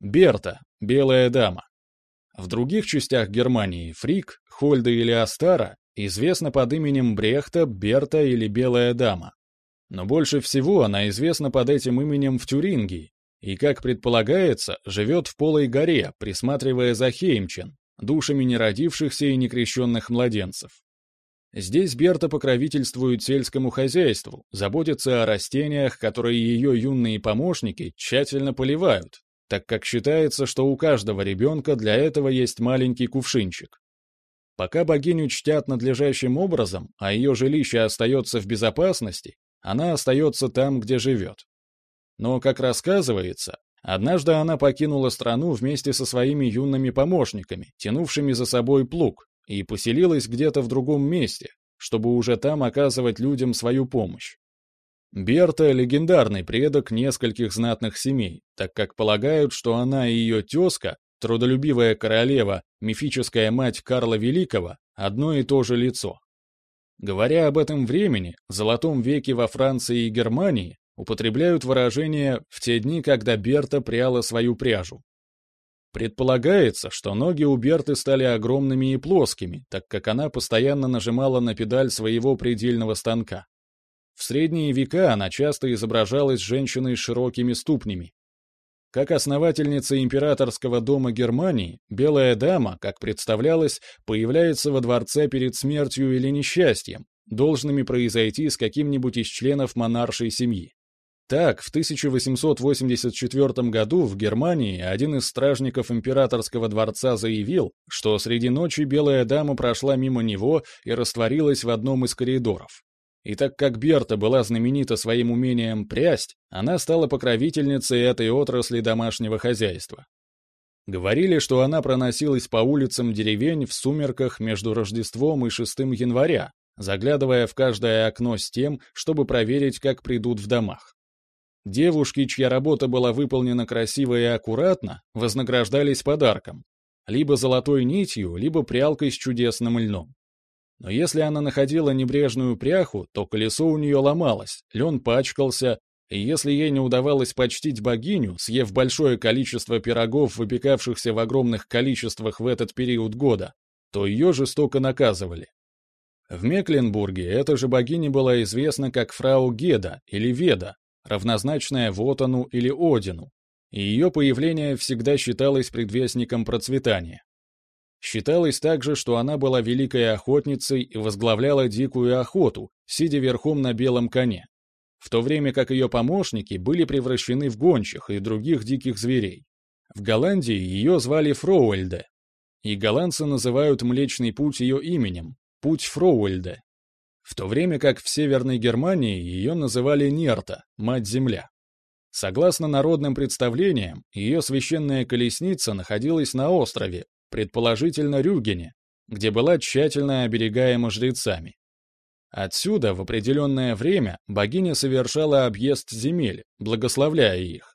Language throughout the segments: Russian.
Берта, белая дама. В других частях Германии Фрик, Хольда или Астара известна под именем Брехта, Берта или Белая дама. Но больше всего она известна под этим именем в Тюрингии и, как предполагается, живет в Полой горе, присматривая за Хеймчен, душами неродившихся и некрещенных младенцев. Здесь Берта покровительствует сельскому хозяйству, заботится о растениях, которые ее юные помощники тщательно поливают, так как считается, что у каждого ребенка для этого есть маленький кувшинчик. Пока богиню чтят надлежащим образом, а ее жилище остается в безопасности, она остается там, где живет. Но, как рассказывается, однажды она покинула страну вместе со своими юными помощниками, тянувшими за собой плуг, и поселилась где-то в другом месте, чтобы уже там оказывать людям свою помощь. Берта — легендарный предок нескольких знатных семей, так как полагают, что она и ее тезка, трудолюбивая королева, мифическая мать Карла Великого, одно и то же лицо. Говоря об этом времени, золотом веке во Франции и Германии, употребляют выражение «в те дни, когда Берта пряла свою пряжу». Предполагается, что ноги у Берты стали огромными и плоскими, так как она постоянно нажимала на педаль своего предельного станка. В средние века она часто изображалась женщиной с широкими ступнями. Как основательница императорского дома Германии, Белая дама, как представлялось, появляется во дворце перед смертью или несчастьем, должными произойти с каким-нибудь из членов монаршей семьи. Так, в 1884 году в Германии один из стражников императорского дворца заявил, что среди ночи Белая дама прошла мимо него и растворилась в одном из коридоров. И так как Берта была знаменита своим умением прясть, она стала покровительницей этой отрасли домашнего хозяйства. Говорили, что она проносилась по улицам деревень в сумерках между Рождеством и 6 января, заглядывая в каждое окно с тем, чтобы проверить, как придут в домах. Девушки, чья работа была выполнена красиво и аккуратно, вознаграждались подарком, либо золотой нитью, либо прялкой с чудесным льном. Но если она находила небрежную пряху, то колесо у нее ломалось, лен пачкался, и если ей не удавалось почтить богиню, съев большое количество пирогов, выпекавшихся в огромных количествах в этот период года, то ее жестоко наказывали. В Мекленбурге эта же богиня была известна как фрау Геда или Веда, равнозначная Вотану или Одину, и ее появление всегда считалось предвестником процветания. Считалось также, что она была великой охотницей и возглавляла дикую охоту, сидя верхом на белом коне, в то время как ее помощники были превращены в гончих и других диких зверей. В Голландии ее звали Фроуэльде, и голландцы называют Млечный Путь ее именем – Путь Фроуэльде, в то время как в Северной Германии ее называли Нерта – Мать-Земля. Согласно народным представлениям, ее священная колесница находилась на острове, предположительно Рюгене, где была тщательно оберегаема жрецами. Отсюда в определенное время богиня совершала объезд земель, благословляя их.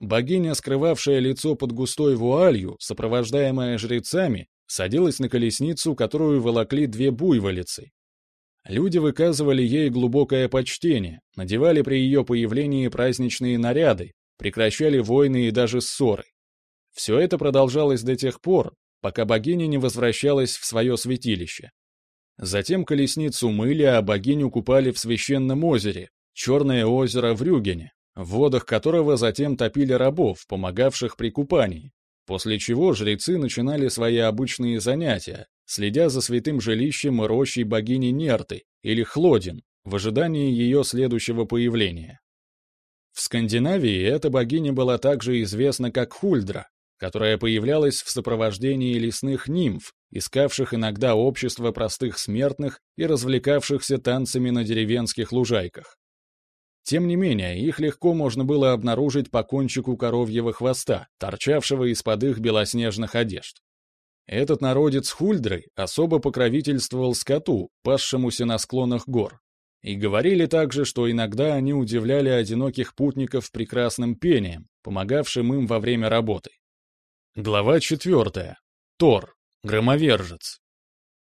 Богиня, скрывавшая лицо под густой вуалью, сопровождаемая жрецами, садилась на колесницу, которую волокли две буйволицы. Люди выказывали ей глубокое почтение, надевали при ее появлении праздничные наряды, прекращали войны и даже ссоры. Все это продолжалось до тех пор, пока богиня не возвращалась в свое святилище. Затем колесницу мыли, а богиню купали в священном озере, Черное озеро в Рюгене, в водах которого затем топили рабов, помогавших при купании, после чего жрецы начинали свои обычные занятия, следя за святым жилищем и рощей богини Нерты, или Хлодин, в ожидании ее следующего появления. В Скандинавии эта богиня была также известна как Хульдра, которая появлялась в сопровождении лесных нимф, искавших иногда общество простых смертных и развлекавшихся танцами на деревенских лужайках. Тем не менее, их легко можно было обнаружить по кончику коровьего хвоста, торчавшего из-под их белоснежных одежд. Этот народец Хульдры особо покровительствовал скоту, пасшемуся на склонах гор. И говорили также, что иногда они удивляли одиноких путников прекрасным пением, помогавшим им во время работы. Глава 4. Тор. Громовержец.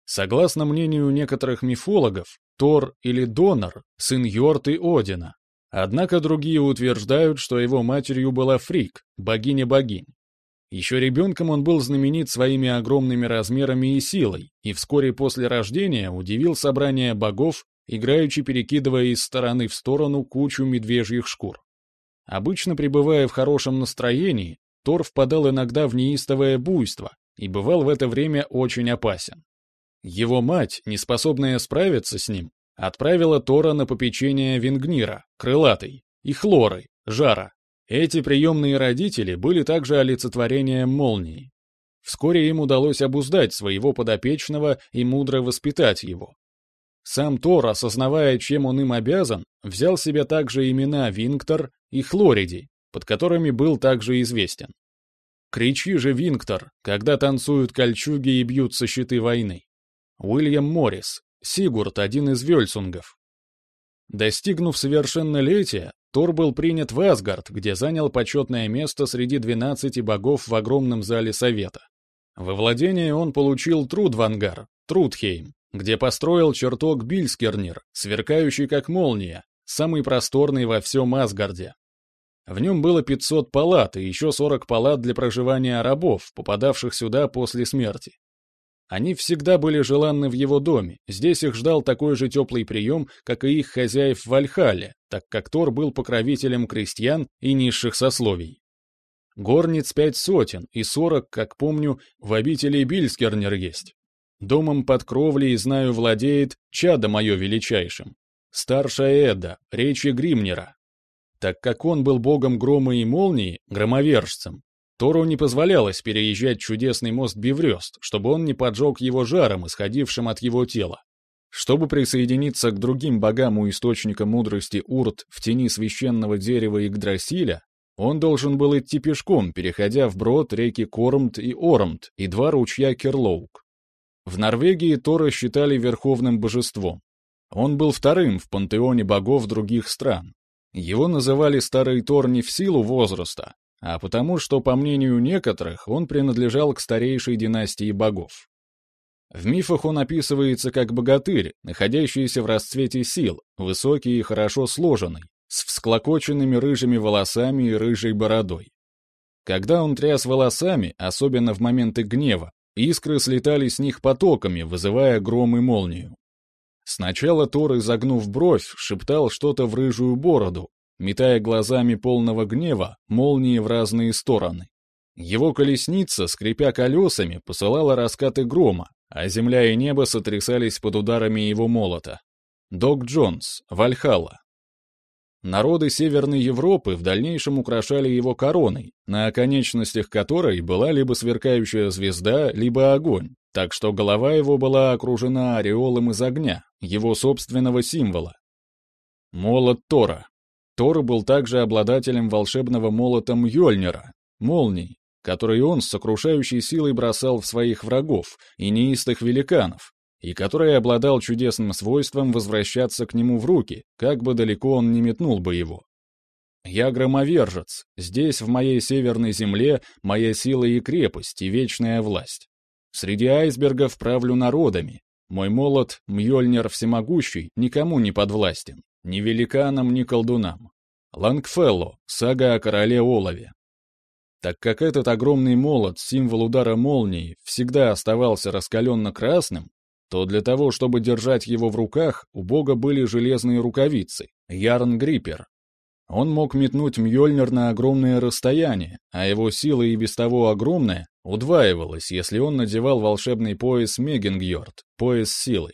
Согласно мнению некоторых мифологов, Тор или Донор – сын Йорты Одина, Однако другие утверждают, что его матерью была Фрик, богиня богинь. Еще ребенком он был знаменит своими огромными размерами и силой, и вскоре после рождения удивил собрание богов, играючи перекидывая из стороны в сторону кучу медвежьих шкур. Обычно пребывая в хорошем настроении, Тор впадал иногда в неистовое буйство и бывал в это время очень опасен. Его мать, неспособная справиться с ним, отправила Тора на попечение Вингнира, Крылатой, и Хлоры, Жара. Эти приемные родители были также олицетворением молнии. Вскоре им удалось обуздать своего подопечного и мудро воспитать его. Сам Тор, осознавая, чем он им обязан, взял себе также имена Винктор и Хлориди, под которыми был также известен. Кричи же, Винктор, когда танцуют кольчуги и бьются щиты войны. Уильям Моррис, Сигурд, один из Вельсунгов. Достигнув совершеннолетия, Тор был принят в Асгард, где занял почетное место среди 12 богов в огромном зале Совета. Во владение он получил Трудвангар, Трудхейм, где построил чертог Бильскернир, сверкающий как молния, самый просторный во всем Асгарде. В нем было 500 палат и еще 40 палат для проживания рабов, попадавших сюда после смерти. Они всегда были желанны в его доме, здесь их ждал такой же теплый прием, как и их хозяев в Вальхале, так как Тор был покровителем крестьян и низших сословий. Горниц пять сотен и сорок, как помню, в обители Бильскернер есть. Домом под кровлей, знаю, владеет чадо мое величайшим. Старшая Эда, речи Гримнера. Так как он был богом грома и молнии, громовержцем, Тору не позволялось переезжать чудесный мост Биврёст, чтобы он не поджег его жаром, исходившим от его тела. Чтобы присоединиться к другим богам у источника мудрости Урт в тени священного дерева Игдрасиля, он должен был идти пешком, переходя вброд реки Кормт и Ормт и два ручья Керлоук. В Норвегии Тора считали верховным божеством. Он был вторым в пантеоне богов других стран. Его называли Старый Тор не в силу возраста, а потому что, по мнению некоторых, он принадлежал к старейшей династии богов. В мифах он описывается как богатырь, находящийся в расцвете сил, высокий и хорошо сложенный, с всклокоченными рыжими волосами и рыжей бородой. Когда он тряс волосами, особенно в моменты гнева, искры слетали с них потоками, вызывая гром и молнию. Сначала Тор, изогнув бровь, шептал что-то в рыжую бороду, метая глазами полного гнева молнии в разные стороны. Его колесница, скрипя колесами, посылала раскаты грома, а земля и небо сотрясались под ударами его молота. Док Джонс, Вальхалла. Народы Северной Европы в дальнейшем украшали его короной, на оконечностях которой была либо сверкающая звезда, либо огонь, так что голова его была окружена ореолом из огня, его собственного символа. Молот Тора, Тор был также обладателем волшебного молота Мьёльнира, молний, который он с сокрушающей силой бросал в своих врагов и неистых великанов, и который обладал чудесным свойством возвращаться к нему в руки, как бы далеко он ни метнул бы его. «Я громовержец, здесь, в моей северной земле, моя сила и крепость, и вечная власть. Среди айсбергов правлю народами, мой молот, Мьёльнир всемогущий, никому не подвластен. Ни великанам, ни колдунам. Лангфелло, сага о короле Олове. Так как этот огромный молот, символ удара молнии, всегда оставался раскаленно-красным, то для того, чтобы держать его в руках, у бога были железные рукавицы, Ярн-Гриппер. Он мог метнуть Мьёльнир на огромное расстояние, а его сила и без того огромная удваивалась, если он надевал волшебный пояс Мегингьорд, пояс силы.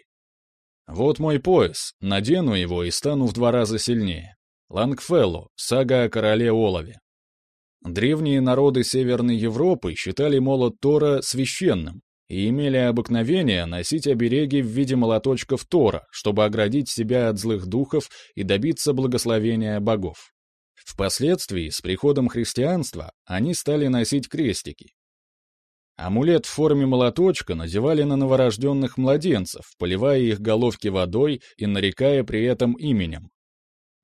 Вот мой пояс, надену его и стану в два раза сильнее. Лангфелло, сага о короле Олове. Древние народы Северной Европы считали молот Тора священным и имели обыкновение носить обереги в виде молоточков Тора, чтобы оградить себя от злых духов и добиться благословения богов. Впоследствии, с приходом христианства, они стали носить крестики, Амулет в форме молоточка надевали на новорожденных младенцев, поливая их головки водой и нарекая при этом именем.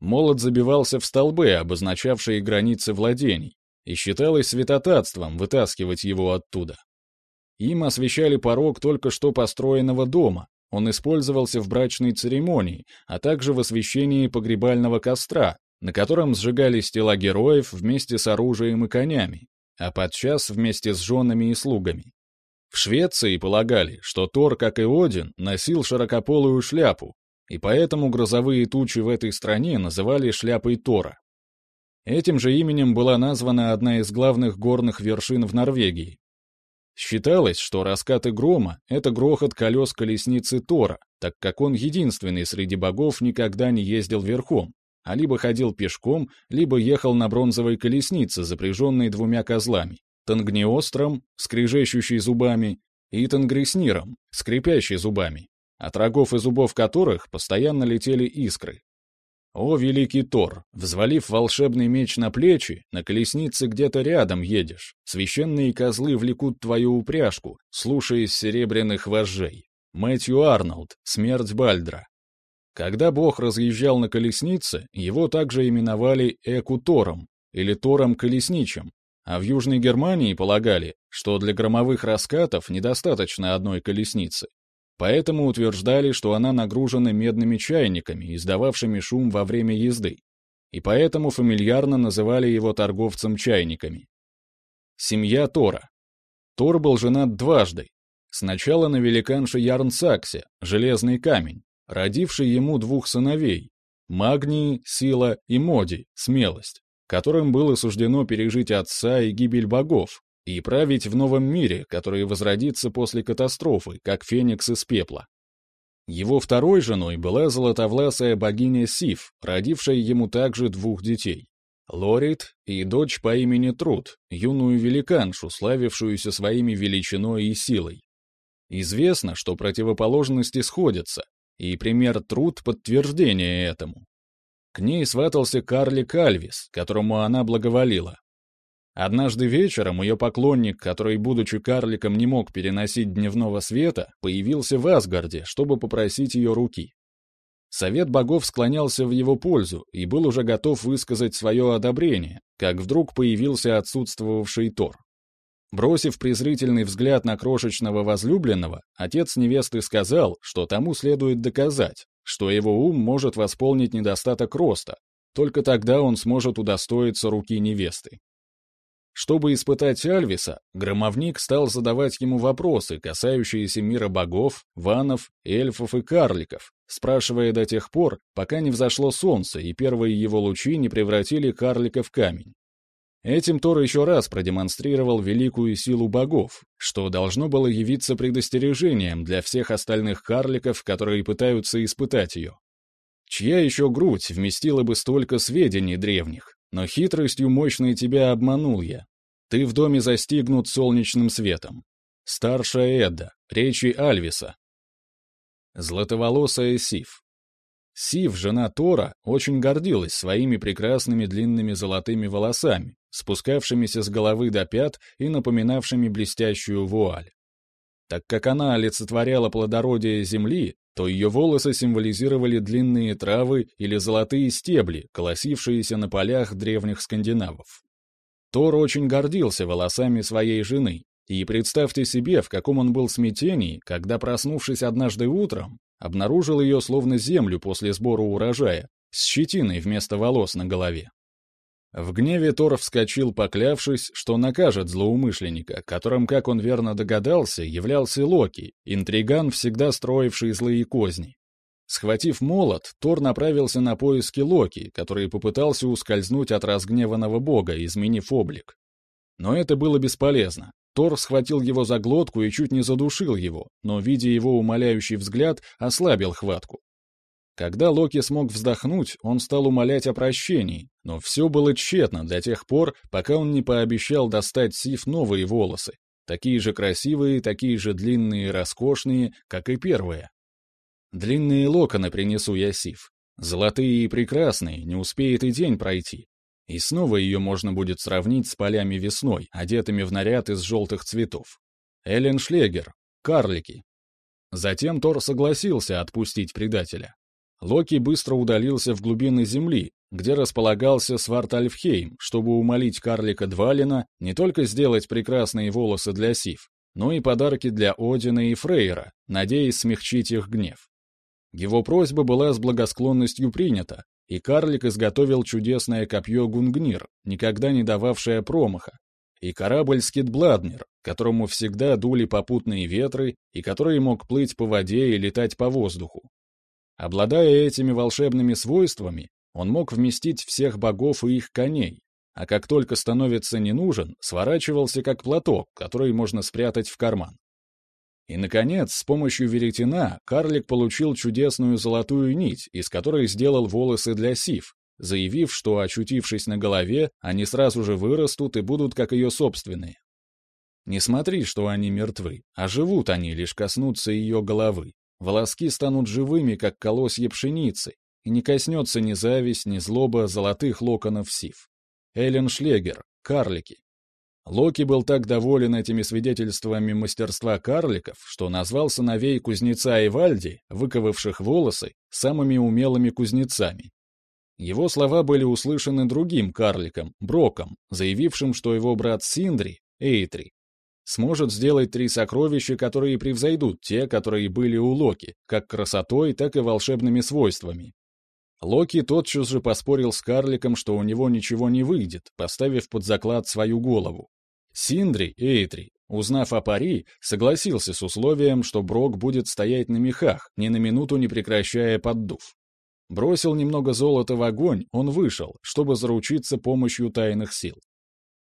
Молот забивался в столбы, обозначавшие границы владений, и считалось святотатством вытаскивать его оттуда. Им освещали порог только что построенного дома, он использовался в брачной церемонии, а также в освещении погребального костра, на котором сжигались тела героев вместе с оружием и конями, а подчас вместе с женами и слугами. В Швеции полагали, что Тор, как и Один, носил широкополую шляпу, и поэтому грозовые тучи в этой стране называли шляпой Тора. Этим же именем была названа одна из главных горных вершин в Норвегии. Считалось, что раскаты грома — это грохот колес колесницы Тора, так как он единственный среди богов никогда не ездил верхом, а либо ходил пешком, либо ехал на бронзовой колеснице, запряженной двумя козлами — Тангниостром, скрежещущей зубами, и Тангресниром, скрипящей зубами, от рогов и зубов которых постоянно летели искры. О, великий Тор, взвалив волшебный меч на плечи, на колеснице где-то рядом едешь, священные козлы влекут твою упряжку, слушаясь серебряных вожжей. Мэтью Арнольд, смерть Бальдра. Когда бог разъезжал на колеснице, его также именовали Экутором или Тором Колесничем, а в Южной Германии полагали, что для громовых раскатов недостаточно одной колесницы. Поэтому утверждали, что она нагружена медными чайниками, издававшими шум во время езды, и поэтому фамильярно называли его торговцем чайниками. Семья Тора. Тор был женат дважды. Сначала на великанше Ярнсаксе, железный камень, родивший ему двух сыновей — Магнии, сила и Моди, смелость, которым было суждено пережить отца и гибель богов, и править в новом мире, который возродится после катастрофы, как феникс из пепла. Его второй женой была золотовласая богиня Сив, родившая ему также двух детей. Лорит и дочь по имени Труд, юную великаншу, славившуюся своими величиной и силой. Известно, что противоположности сходятся, и пример Труд — подтверждение этому. К ней сватался карлик Альвис, которому она благоволила. Однажды вечером ее поклонник, который, будучи карликом, не мог переносить дневного света, появился в Асгарде, чтобы попросить ее руки. Совет богов склонялся в его пользу и был уже готов высказать свое одобрение, как вдруг появился отсутствовавший Тор. Бросив презрительный взгляд на крошечного возлюбленного, отец невесты сказал, что тому следует доказать, что его ум может восполнить недостаток роста, только тогда он сможет удостоиться руки невесты. Чтобы испытать Альвиса, громовник стал задавать ему вопросы, касающиеся мира богов, ванов, эльфов и карликов, спрашивая до тех пор, пока не взошло солнце и первые его лучи не превратили карлика в камень. Этим Тор еще раз продемонстрировал великую силу богов, что должно было явиться предостережением для всех остальных карликов, которые пытаются испытать ее. Чья еще грудь вместила бы столько сведений древних? Но хитростью мощной тебя обманул я. Ты в доме застигнут солнечным светом. Старшая Эдда, речи Альвиса. Златоволосая Сив. Сив, жена Тора, очень гордилась своими прекрасными длинными золотыми волосами, спускавшимися с головы до пят и напоминавшими блестящую вуаль. Так как она олицетворяла плодородие земли, то ее волосы символизировали длинные травы или золотые стебли, колосившиеся на полях древних скандинавов. Тор очень гордился волосами своей жены, и представьте себе, в каком он был смятении, когда, проснувшись однажды утром, обнаружил ее словно землю после сбора урожая, с щетиной вместо волос на голове. В гневе Тор вскочил, поклявшись, что накажет злоумышленника, которым, как он верно догадался, являлся Локи, интриган, всегда строивший злые козни. Схватив молот, Тор направился на поиски Локи, который попытался ускользнуть от разгневанного бога, изменив облик. Но это было бесполезно. Тор схватил его за глотку и чуть не задушил его, но, видя его умоляющий взгляд, ослабил хватку. Когда Локи смог вздохнуть, он стал умолять о прощении, но все было тщетно до тех пор, пока он не пообещал достать Сив новые волосы, такие же красивые, такие же длинные и роскошные, как и первые. Длинные локоны принесу я Сив, золотые и прекрасные, не успеет и день пройти. И снова ее можно будет сравнить с полями весной, одетыми в наряд из желтых цветов. Эллен Шлегер, карлики. Затем Тор согласился отпустить предателя. Локи быстро удалился в глубины земли, где располагался Свартальфхейм, чтобы умолить карлика Двалина не только сделать прекрасные волосы для Сив, но и подарки для Одина и Фрейра, надеясь смягчить их гнев. Его просьба была с благосклонностью принята, и карлик изготовил чудесное копье Гунгнир, никогда не дававшее промаха, и корабль Скидбладнер, которому всегда дули попутные ветры и который мог плыть по воде и летать по воздуху. Обладая этими волшебными свойствами, он мог вместить всех богов и их коней, а как только становится не нужен, сворачивался как платок, который можно спрятать в карман. И, наконец, с помощью веретена карлик получил чудесную золотую нить, из которой сделал волосы для сив, заявив, что, очутившись на голове, они сразу же вырастут и будут как ее собственные. Не смотри, что они мертвы, а живут они, лишь коснутся ее головы. Волоски станут живыми, как колосья пшеницы, и не коснется ни зависть, ни злоба золотых локонов сив. Эллен Шлегер, «Карлики», Локи был так доволен этими свидетельствами мастерства карликов, что назвал сыновей кузнеца и Вальди, выковавших волосы, самыми умелыми кузнецами. Его слова были услышаны другим карликом, Броком, заявившим, что его брат Синдри, Эйтри, сможет сделать три сокровища, которые превзойдут те, которые были у Локи, как красотой, так и волшебными свойствами. Локи тотчас же поспорил с карликом, что у него ничего не выйдет, поставив под заклад свою голову. Синдри, Эйтри, узнав о пари, согласился с условием, что Брок будет стоять на мехах, ни на минуту не прекращая поддув. Бросил немного золота в огонь, он вышел, чтобы заручиться помощью тайных сил.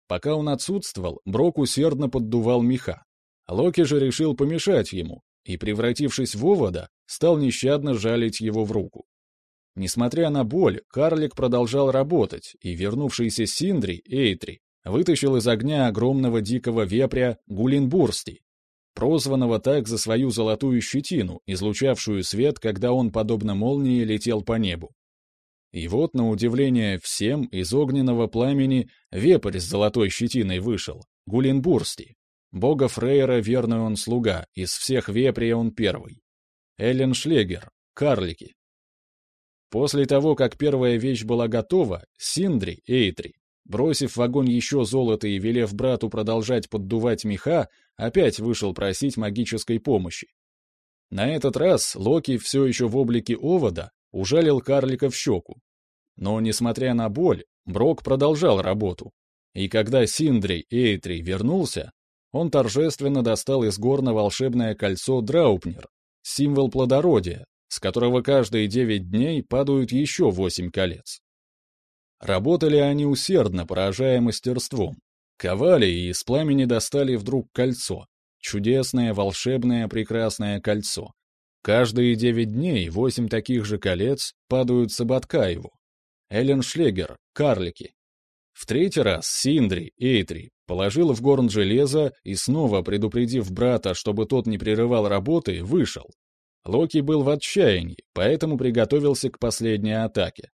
Пока он отсутствовал, Брок усердно поддувал меха. Локи же решил помешать ему, и, превратившись в овода, стал нещадно жалить его в руку. Несмотря на боль, карлик продолжал работать, и вернувшийся Синдри, Эйтри, вытащил из огня огромного дикого вепря Гулинбурсти, прозванного так за свою золотую щетину, излучавшую свет, когда он, подобно молнии, летел по небу. И вот, на удивление всем, из огненного пламени вепрь с золотой щетиной вышел, Гулинбурсти. Бога Фрейра верный он слуга, из всех вепрей он первый. Эллен Шлегер, карлики. После того, как первая вещь была готова, Синдри, Эйтри, Бросив в огонь еще золото и велев брату продолжать поддувать меха, опять вышел просить магической помощи. На этот раз Локи все еще в облике овода ужалил карлика в щеку. Но, несмотря на боль, Брок продолжал работу. И когда Синдри Эйтри вернулся, он торжественно достал из горна волшебное кольцо Драупнер, символ плодородия, с которого каждые девять дней падают еще восемь колец. Работали они усердно, поражая мастерством. Ковали и из пламени достали вдруг кольцо. Чудесное, волшебное, прекрасное кольцо. Каждые девять дней восемь таких же колец падают с ободка его. Эллен Шлегер, карлики. В третий раз Синдри, Эйтри, положил в горн железо и снова, предупредив брата, чтобы тот не прерывал работы, вышел. Локи был в отчаянии, поэтому приготовился к последней атаке.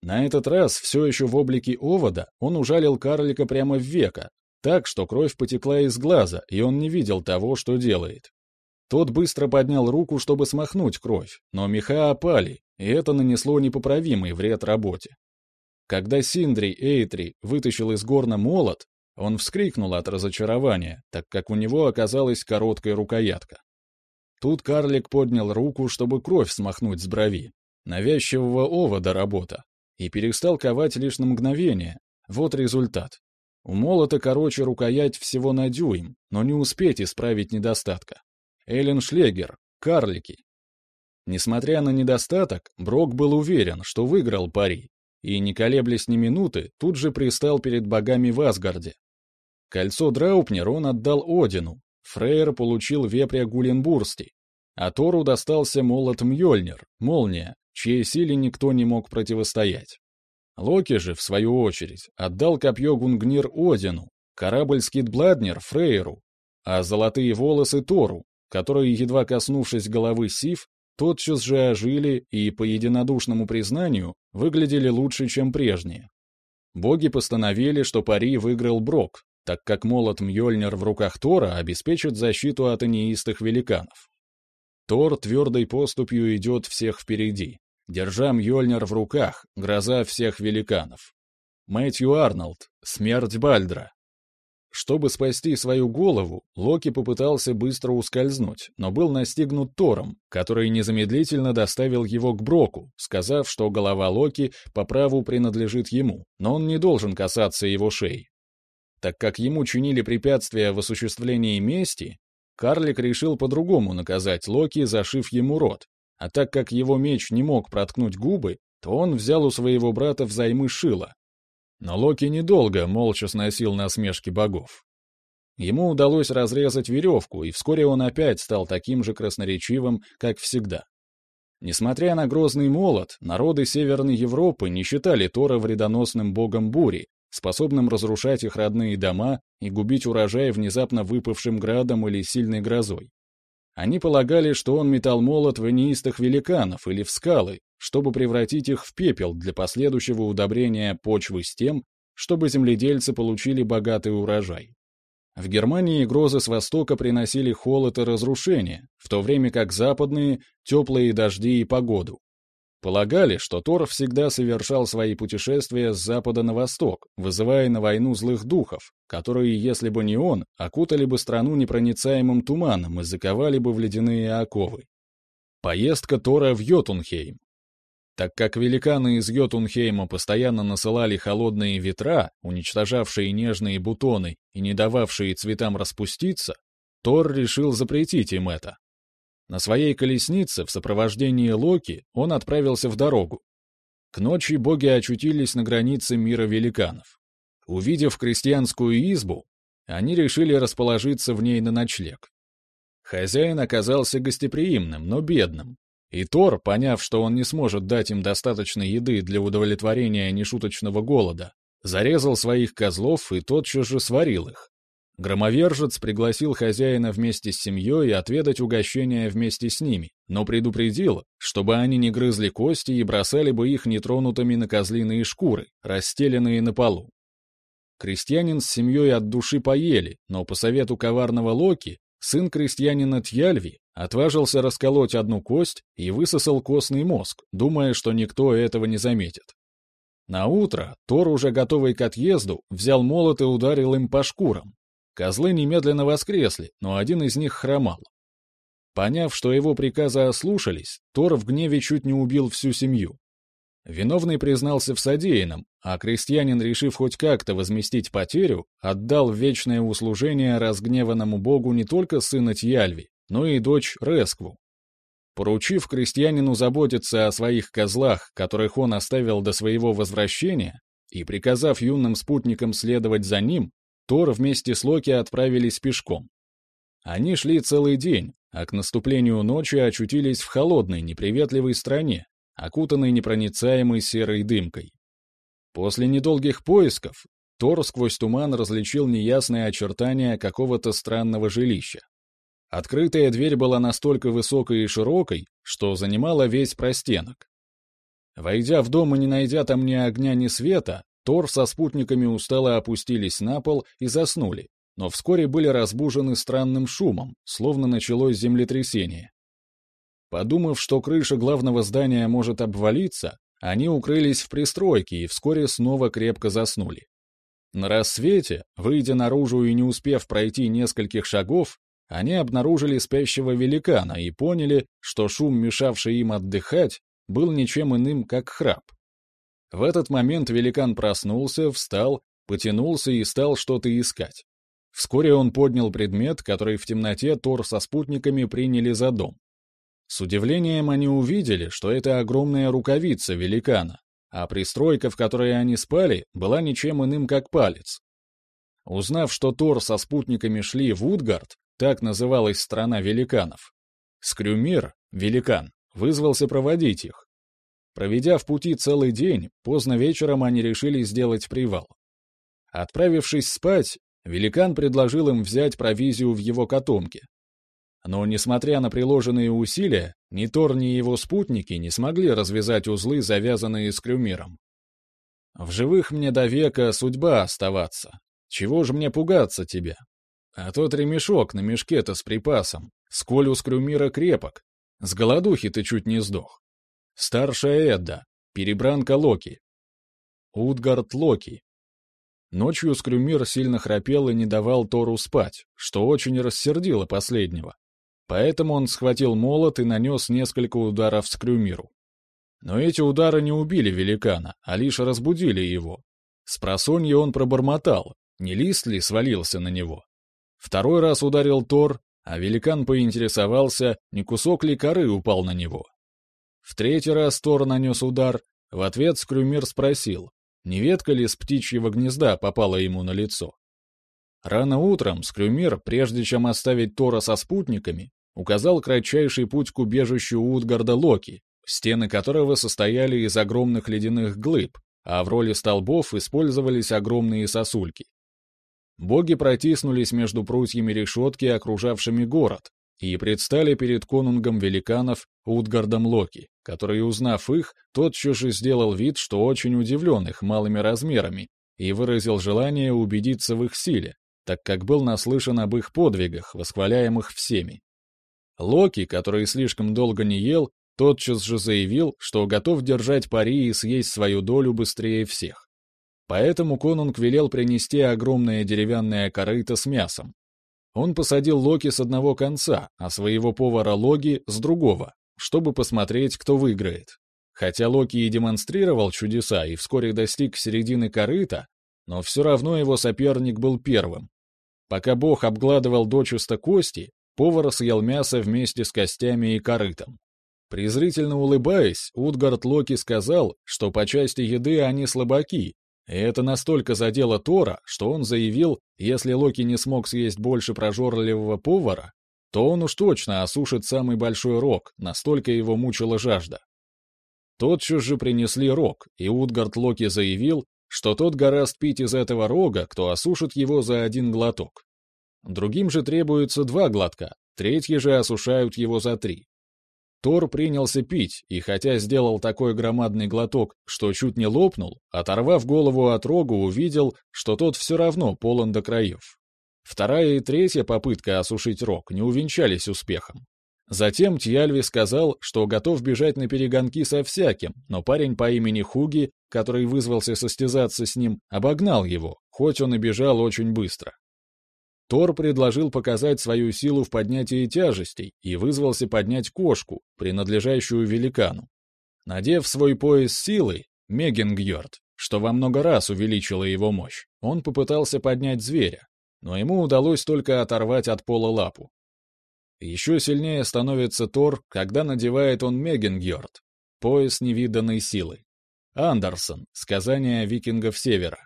На этот раз, все еще в облике овода, он ужалил карлика прямо в века, так, что кровь потекла из глаза, и он не видел того, что делает. Тот быстро поднял руку, чтобы смахнуть кровь, но меха опали, и это нанесло непоправимый вред работе. Когда Синдри Эйтри вытащил из горна молот, он вскрикнул от разочарования, так как у него оказалась короткая рукоятка. Тут карлик поднял руку, чтобы кровь смахнуть с брови. Навязчивого овода работа, и перестал ковать лишь на мгновение. Вот результат. У молота короче рукоять всего на дюйм, но не успеть исправить недостатка. Эллен Шлегер, карлики. Несмотря на недостаток, Брок был уверен, что выиграл пари, и, не колеблясь ни минуты, тут же пристал перед богами в Асгарде. Кольцо Драупнер он отдал Одину, Фрейр получил вепря Гуленбурсти, а Тору достался молот Мьёльнир, молния, чьей силе никто не мог противостоять. Локи же, в свою очередь, отдал копье Гунгнир Одину, корабль Скидбладнер Фрейру, а золотые волосы Тору, которые, едва коснувшись головы Сив, тотчас же ожили и, по единодушному признанию, выглядели лучше, чем прежние. Боги постановили, что пари выиграл Брок, так как молот Мьёльнир в руках Тора обеспечит защиту от инеистых великанов. Тор твердой поступью идет всех впереди, держа Мьёльнир в руках, гроза всех великанов. Мэтью Арнольд, смерть Бальдра. Чтобы спасти свою голову, Локи попытался быстро ускользнуть, но был настигнут Тором, который незамедлительно доставил его к Броку, сказав, что голова Локи по праву принадлежит ему, но он не должен касаться его шеи. Так как ему чинили препятствия в осуществлении мести, карлик решил по-другому наказать Локи, зашив ему рот, а так как его меч не мог проткнуть губы, то он взял у своего брата взаймы шило, но Локи недолго молча сносил насмешки богов. Ему удалось разрезать веревку, и вскоре он опять стал таким же красноречивым, как всегда. Несмотря на грозный молот, народы Северной Европы не считали Тора вредоносным богом бури, способным разрушать их родные дома и губить урожай внезапно выпавшим градом или сильной грозой. Они полагали, что он метал молот в неистых великанов или в скалы, чтобы превратить их в пепел для последующего удобрения почвы с тем, чтобы земледельцы получили богатый урожай. В Германии грозы с востока приносили холод и разрушение, в то время как западные — теплые дожди и погоду. Полагали, что Тор всегда совершал свои путешествия с запада на восток, вызывая на войну злых духов, которые, если бы не он, окутали бы страну непроницаемым туманом и заковали бы в ледяные оковы. Поездка Тора в Йотунхейм, так как великаны из Йотунхейма постоянно насылали холодные ветра, уничтожавшие нежные бутоны и не дававшие цветам распуститься, Тор решил запретить им это. На своей колеснице в сопровождении Локи он отправился в дорогу. К ночи боги очутились на границе мира великанов. Увидев крестьянскую избу, они решили расположиться в ней на ночлег. Хозяин оказался гостеприимным, но бедным, и Тор, поняв, что он не сможет дать им достаточно еды для удовлетворения нешуточного голода, зарезал своих козлов и тотчас же сварил их. Громовержец пригласил хозяина вместе с семьей отведать угощения вместе с ними, но предупредил, чтобы они не грызли кости и бросали бы их нетронутыми на козлиные шкуры, расстеленные на полу. Крестьянин с семьей от души поели, но по совету коварного Локи сын крестьянина Тьяльви отважился расколоть одну кость и высосал костный мозг, думая, что никто этого не заметит. На утро Тор, уже готовый к отъезду, взял молот и ударил им по шкурам. Козлы немедленно воскресли, но один из них хромал. Поняв, что его приказы ослушались, Тор в гневе чуть не убил всю семью. Виновный признался в содеянном, а крестьянин, решив хоть как-то возместить потерю, отдал вечное услужение разгневанному богу не только сына Тьяльви, но и дочь Рескву. Поручив крестьянину заботиться о своих козлах, которых он оставил до своего возвращения, и приказав юным спутникам следовать за ним, Тор вместе с Локи отправились пешком. Они шли целый день, а к наступлению ночи очутились в холодной, неприветливой стране, окутанный непроницаемой серой дымкой. После недолгих поисков Тор сквозь туман различил неясные очертания какого-то странного жилища. Открытая дверь была настолько высокой и широкой, что занимала весь простенок. Войдя в дом и не найдя там ни огня, ни света, Тор со спутниками устало опустились на пол и заснули, но вскоре были разбужены странным шумом, словно началось землетрясение. Подумав, что крыша главного здания может обвалиться, они укрылись в пристройке и вскоре снова крепко заснули. На рассвете, выйдя наружу и не успев пройти нескольких шагов, они обнаружили спящего великана и поняли, что шум, мешавший им отдыхать, был ничем иным, как храп. В этот момент великан проснулся, встал, потянулся и стал что-то искать. Вскоре он поднял предмет, который в темноте Тор со спутниками приняли за дом. С удивлением они увидели, что это огромная рукавица великана, а пристройка, в которой они спали, была ничем иным, как палец. Узнав, что Тор со спутниками шли в Утгард, так называлась страна великанов, Скрюмир, великан, вызвался проводить их. Проведя в пути целый день, поздно вечером они решили сделать привал. Отправившись спать, великан предложил им взять провизию в его котомке, но, несмотря на приложенные усилия, ни Тор, ни его спутники не смогли развязать узлы, завязанные с Крюмиром. «В живых мне до века судьба оставаться. Чего же мне пугаться тебя? А тот ремешок на мешке-то с припасом, сколь у Скрюмира крепок. С голодухи ты чуть не сдох. Старшая Эдда, перебранка Локи. Утгард Локи. Ночью Скрюмир сильно храпел и не давал Тору спать, что очень рассердило последнего. Поэтому он схватил молот и нанес несколько ударов Скрюмиру. Но эти удары не убили великана, а лишь разбудили его. С просонья он пробормотал, не лист ли свалился на него. Второй раз ударил Тор, а великан поинтересовался, не кусок ли коры упал на него. В третий раз Тор нанес удар, в ответ Скрюмир спросил, не ветка ли с птичьего гнезда попала ему на лицо. Рано утром Скрюмир, прежде чем оставить Тора со спутниками, указал кратчайший путь к убежищу Утгарда Локи, стены которого состояли из огромных ледяных глыб, а в роли столбов использовались огромные сосульки. Боги протиснулись между прутьями решетки, окружавшими город, и предстали перед конунгом великанов Утгардом Локи, который, узнав их, тотчас же сделал вид, что очень удивлен их малыми размерами, и выразил желание убедиться в их силе, так как был наслышан об их подвигах, восхваляемых всеми. Локи, который слишком долго не ел, тотчас же заявил, что готов держать пари и съесть свою долю быстрее всех. Поэтому конунг велел принести огромное деревянное корыто с мясом. Он посадил Локи с одного конца, а своего повара Логи с другого, чтобы посмотреть, кто выиграет. Хотя Локи и демонстрировал чудеса и вскоре достиг середины корыта, но все равно его соперник был первым. Пока бог обгладывал дочисто кости, повар съел мясо вместе с костями и корытом. Презрительно улыбаясь, Утгард Локи сказал, что по части еды они слабаки, и это настолько задело Тора, что он заявил, если Локи не смог съесть больше прожорливого повара, то он уж точно осушит самый большой рог, настолько его мучила жажда. Тотчас же принесли рог, и Утгард Локи заявил, что тот гораст пить из этого рога, кто осушит его за один глоток. Другим же требуется два глотка, третьи же осушают его за три. Тор принялся пить, и хотя сделал такой громадный глоток, что чуть не лопнул, оторвав голову от рога, увидел, что тот все равно полон до краев. Вторая и третья попытка осушить рог не увенчались успехом. Затем Тьяльви сказал, что готов бежать на перегонки со всяким, но парень по имени Хуги, который вызвался состязаться с ним, обогнал его, хоть он и бежал очень быстро. Тор предложил показать свою силу в поднятии тяжестей и вызвался поднять кошку, принадлежащую великану. Надев свой пояс силы, Мегингьорд, что во много раз увеличило его мощь, он попытался поднять зверя, но ему удалось только оторвать от пола лапу. Еще сильнее становится Тор, когда надевает он Мегингьорд, пояс невиданной силы. Андерсон, сказание викингов Севера.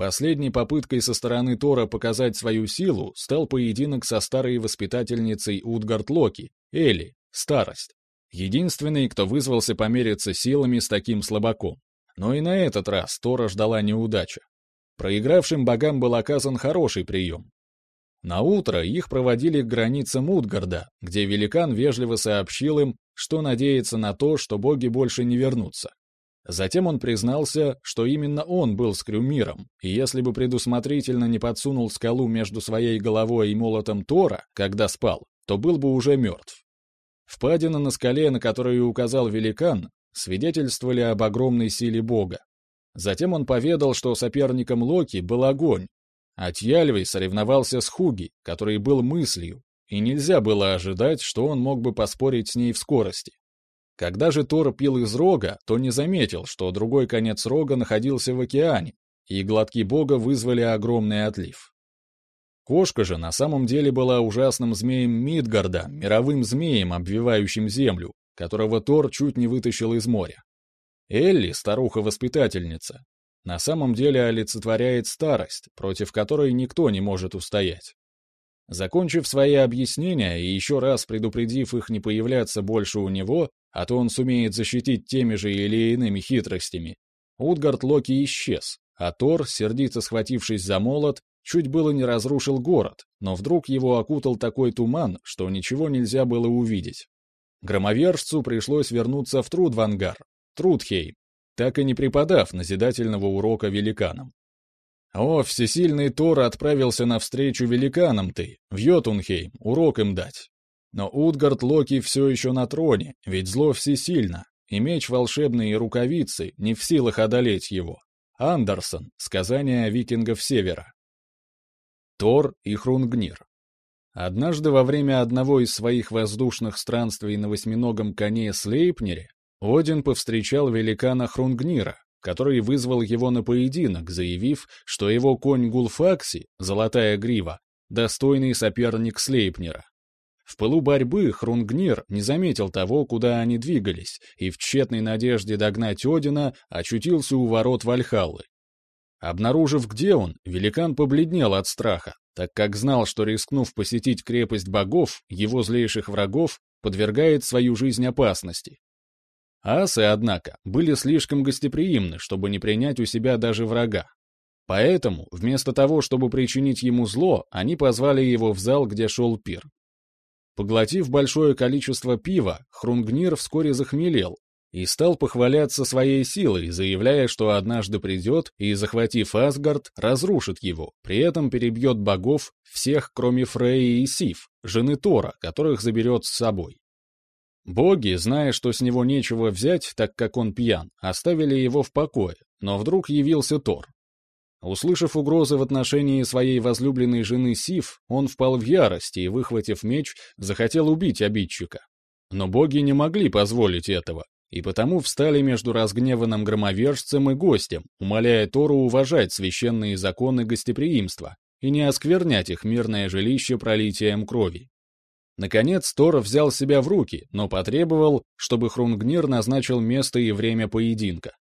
Последней попыткой со стороны Тора показать свою силу стал поединок со старой воспитательницей Утгард Локи, Эли, старость. Единственный, кто вызвался помериться силами с таким слабаком. Но и на этот раз Тора ждала неудача. Проигравшим богам был оказан хороший прием. На утро их проводили к границам Утгарда, где великан вежливо сообщил им, что надеется на то, что боги больше не вернутся. Затем он признался, что именно он был скрюмиром, и если бы предусмотрительно не подсунул скалу между своей головой и молотом Тора, когда спал, то был бы уже мертв. Впадина на скале, на которую указал великан, свидетельствовали об огромной силе бога. Затем он поведал, что соперником Локи был огонь, а Тьяльвей соревновался с Хуги, который был мыслью, и нельзя было ожидать, что он мог бы поспорить с ней в скорости. Когда же Тор пил из рога, то не заметил, что другой конец рога находился в океане, и глотки бога вызвали огромный отлив. Кошка же на самом деле была ужасным змеем Мидгарда, мировым змеем, обвивающим землю, которого Тор чуть не вытащил из моря. Элли, старуха-воспитательница, на самом деле олицетворяет старость, против которой никто не может устоять. Закончив свои объяснения и еще раз предупредив их не появляться больше у него, а то он сумеет защитить теми же или иными хитростями. Утгард Локи исчез, а Тор, сердито схватившись за молот, чуть было не разрушил город, но вдруг его окутал такой туман, что ничего нельзя было увидеть. Громовержцу пришлось вернуться в Трудвангар, Трудхейм, так и не преподав назидательного урока великанам. О, всесильный Тор отправился навстречу великанам ты, в Йотунхейм, урок им дать. Но Утгард Локи все еще на троне, ведь зло всесильно, и меч волшебный и рукавицы не в силах одолеть его. Андерсон. Сказания викингов Севера. Тор и Хрунгнир. Однажды во время одного из своих воздушных странствий на восьминогом коне Слейпнере Один повстречал великана Хрунгнира, который вызвал его на поединок, заявив, что его конь Гулфакси, золотая грива, достойный соперник Слейпнера. В пылу борьбы Хрунгнир не заметил того, куда они двигались, и в тщетной надежде догнать Одина очутился у ворот Вальхаллы. Обнаружив, где он, великан побледнел от страха, так как знал, что, рискнув посетить крепость богов, его злейших врагов, подвергает свою жизнь опасности. Асы, однако, были слишком гостеприимны, чтобы не принять у себя даже врага. Поэтому, вместо того, чтобы причинить ему зло, они позвали его в зал, где шел пир. Поглотив большое количество пива, Хрунгнир вскоре захмелел и стал похваляться своей силой, заявляя, что однажды придет и, захватив Асгард, разрушит его, при этом перебьет богов всех, кроме Фреи и Сив, жены Тора, которых заберет с собой. Боги, зная, что с него нечего взять, так как он пьян, оставили его в покое, но вдруг явился Тор. Услышав угрозы в отношении своей возлюбленной жены Сив, он впал в ярость и, выхватив меч, захотел убить обидчика. Но боги не могли позволить этого, и потому встали между разгневанным громовержцем и гостем, умоляя Тору уважать священные законы гостеприимства и не осквернять их мирное жилище пролитием крови. Наконец Тор взял себя в руки, но потребовал, чтобы Хрунгнир назначил место и время поединка.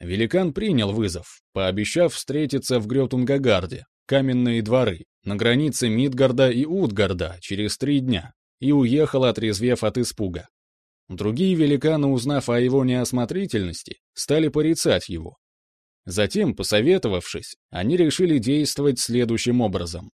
Великан принял вызов, пообещав встретиться в Грётунгагарде, каменные дворы, на границе Мидгарда и Утгарда через три дня, и уехал, отрезвев от испуга. Другие великаны, узнав о его неосмотрительности, стали порицать его. Затем, посоветовавшись, они решили действовать следующим образом.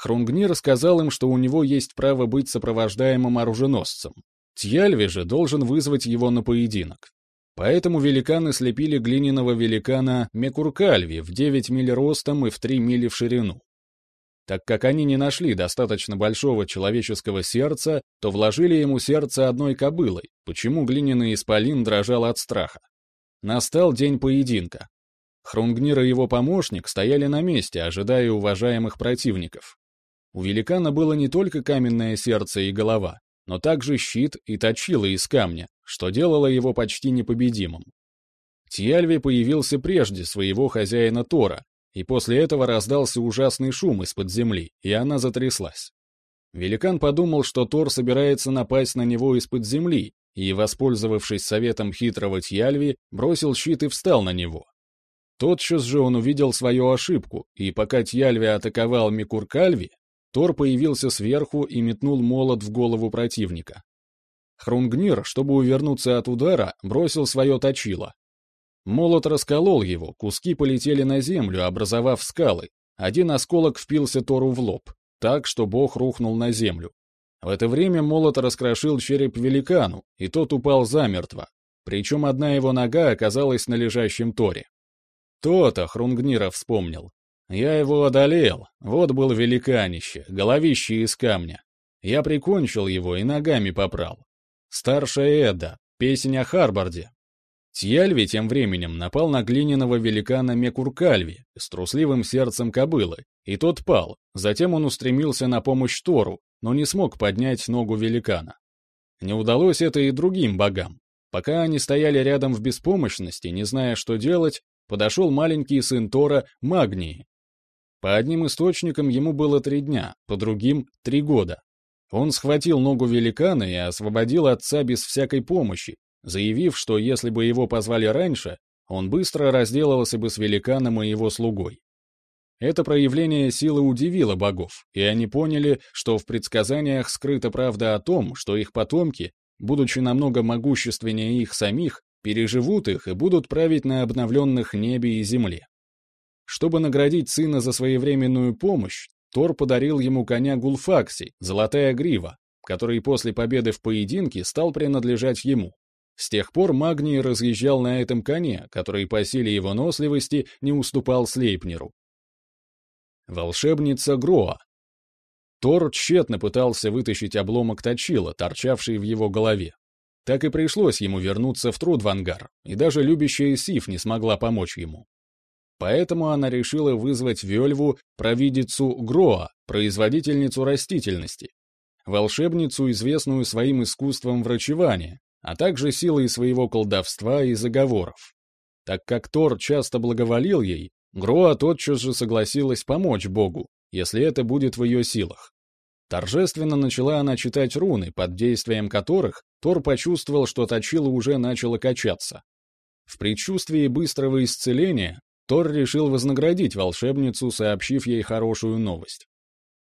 Хрунгнир сказал им, что у него есть право быть сопровождаемым оруженосцем. Тьяльви же должен вызвать его на поединок. Поэтому великаны слепили глиняного великана Мекуркальви в 9 миль ростом и в 3 мили в ширину. Так как они не нашли достаточно большого человеческого сердца, то вложили ему сердце одной кобылой, почему глиняный исполин дрожал от страха. Настал день поединка. Хрунгнир и его помощник стояли на месте, ожидая уважаемых противников. У великана было не только каменное сердце и голова, но также щит и точила из камня, что делало его почти непобедимым. Тьяльви появился прежде своего хозяина Тора, и после этого раздался ужасный шум из-под земли, и она затряслась. Великан подумал, что Тор собирается напасть на него из-под земли, и, воспользовавшись советом хитрого Тьяльви, бросил щит и встал на него. Тотчас же он увидел свою ошибку, и пока Тьяльви атаковал Микуркальви, Тор появился сверху и метнул молот в голову противника. Хрунгнир, чтобы увернуться от удара, бросил свое точило. Молот расколол его, куски полетели на землю, образовав скалы. Один осколок впился Тору в лоб, так, что бог рухнул на землю. В это время молот раскрошил череп великану, и тот упал замертво. Причем одна его нога оказалась на лежащем Торе. То-то Хрунгнира вспомнил. Я его одолел, вот был великанище, головище из камня. Я прикончил его и ногами попрал. Старшая Эда, песень о Харбарде. Тьяльви тем временем напал на глиняного великана Мекуркальви с трусливым сердцем кобылы, и тот пал, затем он устремился на помощь Тору, но не смог поднять ногу великана. Не удалось это и другим богам. Пока они стояли рядом в беспомощности, не зная, что делать, подошел маленький сын Тора Магнии по одним источникам ему было три дня, по другим — три года. Он схватил ногу великана и освободил отца без всякой помощи, заявив, что если бы его позвали раньше, он быстро разделался бы с великаном и его слугой. Это проявление силы удивило богов, и они поняли, что в предсказаниях скрыта правда о том, что их потомки, будучи намного могущественнее их самих, переживут их и будут править на обновленных небе и земле. Чтобы наградить сына за своевременную помощь, Тор подарил ему коня Гулфакси, золотая грива, который после победы в поединке стал принадлежать ему. С тех пор Магний разъезжал на этом коне, который по силе его носливости не уступал Слейпнеру. Волшебница Гроа. Тор тщетно пытался вытащить обломок точила, торчавший в его голове. Так и пришлось ему вернуться в Трудвангар, и даже любящая Сиф не смогла помочь ему. Поэтому она решила вызвать Вельву, провидицу Гроа, производительницу растительности, волшебницу, известную своим искусством врачевания, а также силой своего колдовства и заговоров. Так как Тор часто благоволил ей, Гроа тотчас же согласилась помочь Богу, если это будет в ее силах. Торжественно начала она читать руны, под действием которых Тор почувствовал, что точило уже начало качаться. В предчувствии быстрого исцеления Тор решил вознаградить волшебницу, сообщив ей хорошую новость.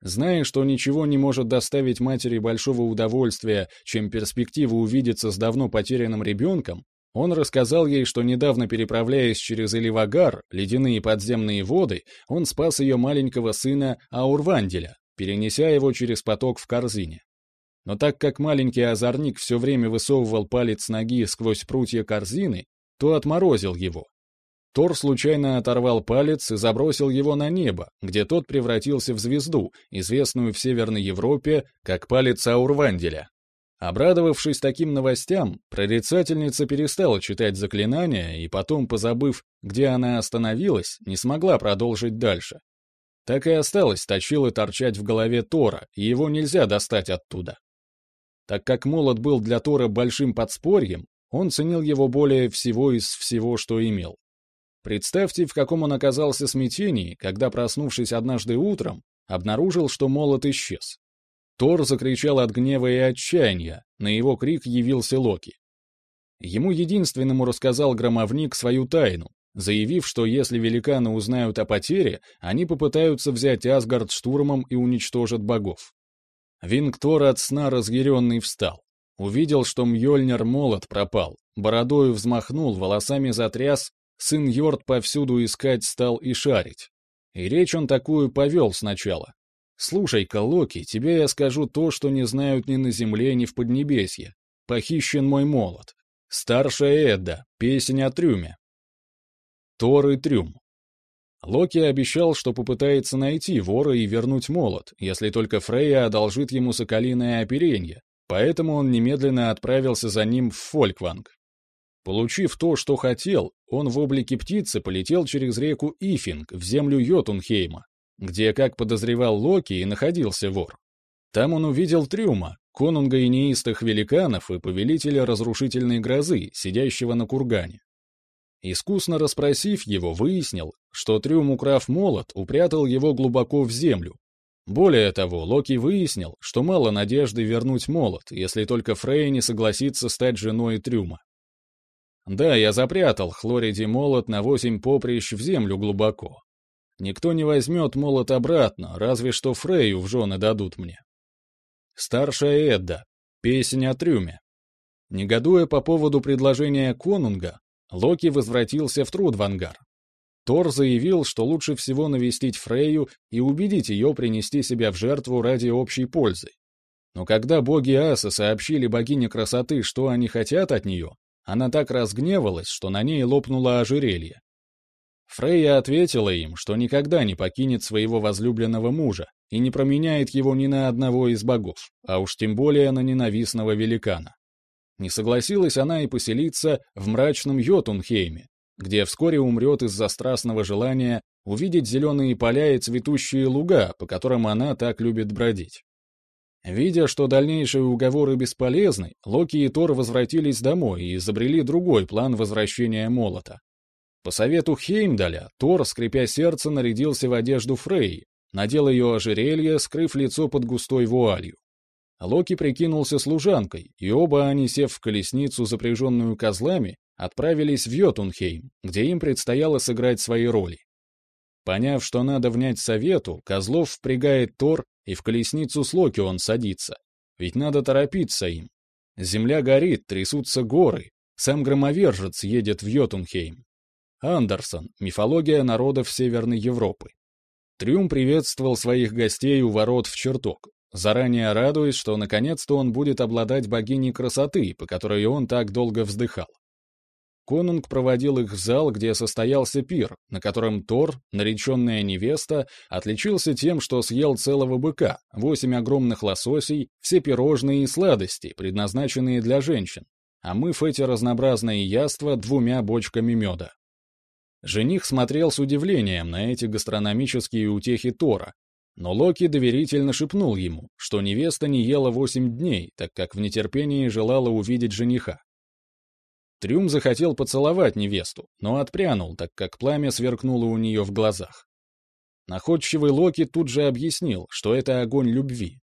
Зная, что ничего не может доставить матери большого удовольствия, чем перспектива увидеться с давно потерянным ребенком, он рассказал ей, что недавно переправляясь через Эливагар, ледяные подземные воды, он спас ее маленького сына Аурванделя, перенеся его через поток в корзине. Но так как маленький озорник все время высовывал палец ноги сквозь прутья корзины, то отморозил его. Тор случайно оторвал палец и забросил его на небо, где тот превратился в звезду, известную в Северной Европе как палец Аурванделя. Обрадовавшись таким новостям, прорицательница перестала читать заклинания и потом, позабыв, где она остановилась, не смогла продолжить дальше. Так и осталось точило торчать в голове Тора, и его нельзя достать оттуда. Так как молот был для Тора большим подспорьем, он ценил его более всего из всего, что имел. Представьте, в каком он оказался смятении, когда, проснувшись однажды утром, обнаружил, что молот исчез. Тор закричал от гнева и отчаяния, на его крик явился Локи. Ему единственному рассказал громовник свою тайну, заявив, что если великаны узнают о потере, они попытаются взять Асгард штурмом и уничтожат богов. Вингтор от сна разъяренный встал. Увидел, что Мьёльнир молот пропал, бородою взмахнул, волосами затряс, сын Йорд повсюду искать стал и шарить. И речь он такую повел сначала. «Слушай-ка, Локи, тебе я скажу то, что не знают ни на земле, ни в Поднебесье. Похищен мой молот. Старшая Эдда, песень о трюме». Тор и трюм. Локи обещал, что попытается найти вора и вернуть молот, если только Фрейя одолжит ему соколиное оперенье, поэтому он немедленно отправился за ним в Фолькванг. Получив то, что хотел, он в облике птицы полетел через реку Ифинг в землю Йотунхейма, где, как подозревал Локи, и находился вор. Там он увидел Трюма, конунга и неистых великанов и повелителя разрушительной грозы, сидящего на кургане. Искусно расспросив его, выяснил, что Трюм, украв молот, упрятал его глубоко в землю. Более того, Локи выяснил, что мало надежды вернуть молот, если только Фрейя не согласится стать женой Трюма. Да, я запрятал Хлориди молот на восемь поприщ в землю глубоко. Никто не возьмет молот обратно, разве что Фрейю в жены дадут мне. Старшая Эдда. Песня о трюме. Негодуя по поводу предложения Конунга, Локи возвратился в Трудвангар. Тор заявил, что лучше всего навестить Фрейю и убедить ее принести себя в жертву ради общей пользы. Но когда боги Аса сообщили богине красоты, что они хотят от нее, она так разгневалась, что на ней лопнуло ожерелье. Фрейя ответила им, что никогда не покинет своего возлюбленного мужа и не променяет его ни на одного из богов, а уж тем более на ненавистного великана. Не согласилась она и поселиться в мрачном Йотунхейме, где вскоре умрет из-за страстного желания увидеть зеленые поля и цветущие луга, по которым она так любит бродить. Видя, что дальнейшие уговоры бесполезны, Локи и Тор возвратились домой и изобрели другой план возвращения молота. По совету Хеймдаля, Тор, скрипя сердце, нарядился в одежду Фрей, надел ее ожерелье, скрыв лицо под густой вуалью. Локи прикинулся служанкой, и оба они, сев в колесницу, запряженную козлами, отправились в Йотунхейм, где им предстояло сыграть свои роли. Поняв, что надо внять совету, Козлов впрягает Тор, и в колесницу с Локи он садится. Ведь надо торопиться им. Земля горит, трясутся горы. Сам громовержец едет в Йотунхейм. Андерсон. Мифология народов Северной Европы. Трюм приветствовал своих гостей у ворот в чертог, заранее радуясь, что наконец-то он будет обладать богиней красоты, по которой он так долго вздыхал. Конунг проводил их в зал, где состоялся пир, на котором Тор, нареченная невеста, отличился тем, что съел целого быка, восемь огромных лососей, все пирожные и сладости, предназначенные для женщин, омыв эти разнообразные яства двумя бочками меда. Жених смотрел с удивлением на эти гастрономические утехи Тора, но Локи доверительно шепнул ему, что невеста не ела восемь дней, так как в нетерпении желала увидеть жениха. Трюм захотел поцеловать невесту, но отпрянул, так как пламя сверкнуло у нее в глазах. Находчивый Локи тут же объяснил, что это огонь любви.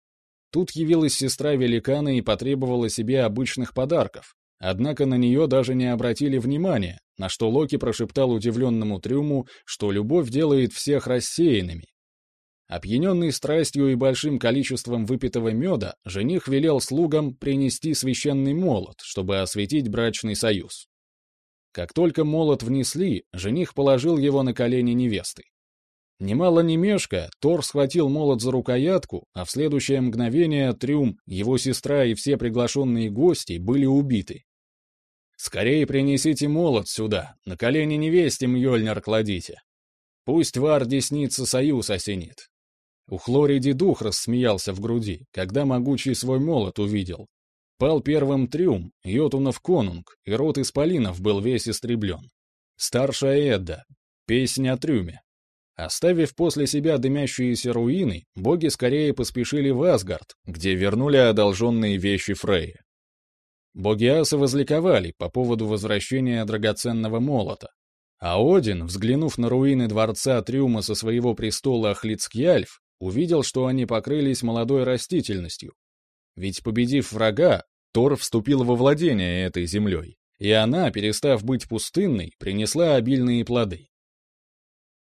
Тут явилась сестра великана и потребовала себе обычных подарков, однако на нее даже не обратили внимания, на что Локи прошептал удивленному Трюму, что любовь делает всех рассеянными, Опьяненный страстью и большим количеством выпитого меда, жених велел слугам принести священный молот, чтобы осветить брачный союз. Как только молот внесли, жених положил его на колени невесты. Немало не мешка, Тор схватил молот за рукоятку, а в следующее мгновение Трюм, его сестра и все приглашенные гости были убиты. «Скорее принесите молот сюда, на колени невесте Мьёльнир кладите. Пусть вар десница союз осенит, у Хлориди дух рассмеялся в груди, когда могучий свой молот увидел. Пал первым трюм, Йотунов конунг, и род исполинов был весь истреблен. Старшая Эдда. Песня о трюме. Оставив после себя дымящиеся руины, боги скорее поспешили в Асгард, где вернули одолженные вещи Фрейя. Боги Асы возликовали по поводу возвращения драгоценного молота, а Один, взглянув на руины дворца Трюма со своего престола Ахлицкьяльф, увидел, что они покрылись молодой растительностью. Ведь победив врага, Тор вступил во владение этой землей, и она, перестав быть пустынной, принесла обильные плоды.